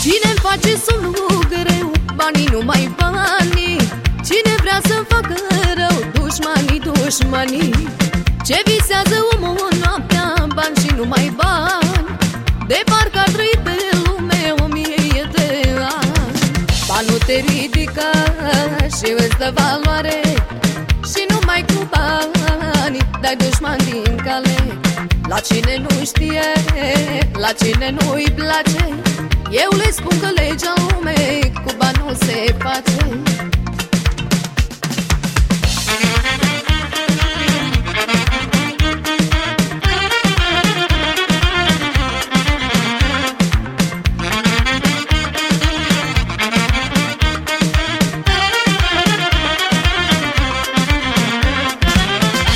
face somnul greu Banii nu mai banii Cine vrea să facă rău Dușmanii, dușmanii. Ce visează omul noaptea Bani și nu mai bani. De parcă ar trăi pe lume o mie de ani. Banul te ridică și îți dă valoare. Și numai cu bani Dai dușman din cale. La cine nu știe, la cine nu-i place eu le spun că legea lumei cu bani nu se face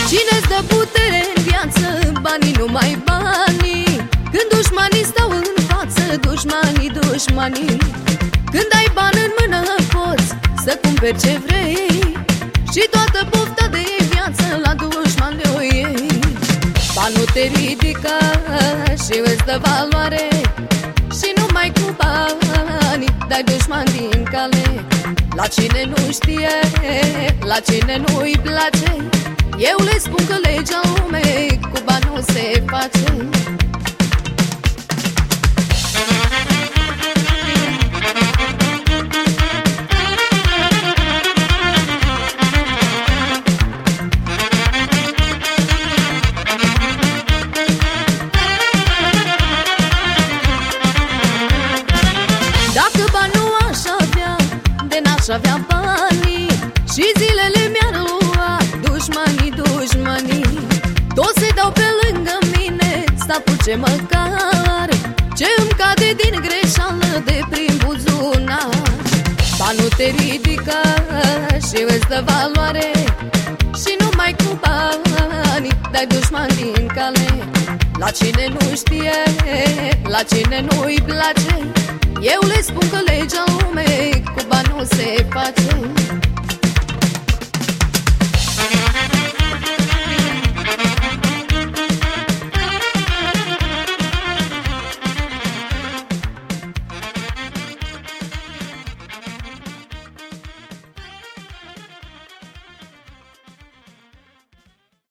Cine-ți dă putere în viață, banii nu mai banii. Când dușmanii stau în dușmanii, dușmanii. Când ai bani în mână poți să cumperi ce vrei. Și toată pofta de viață la dușman le o iei Banul te ridică și îți dă valoare. Și numai cu bani dai dușman din cale. La cine nu știe, la cine nu-i place Eu le spun că legea lumei cu bani nu se face Aș avea banii și zilele mi-ar lua. Dușmanii, dușmanii Toți se dau pe lângă mine. Să apuce măcar Ce îmi cade din greșeală de prin buzunar. Banul te ridică și îți dă valoare. Și numai cu bani dai dușman din cale. La cine nu știe, la cine nu-i place Eu le spun că legea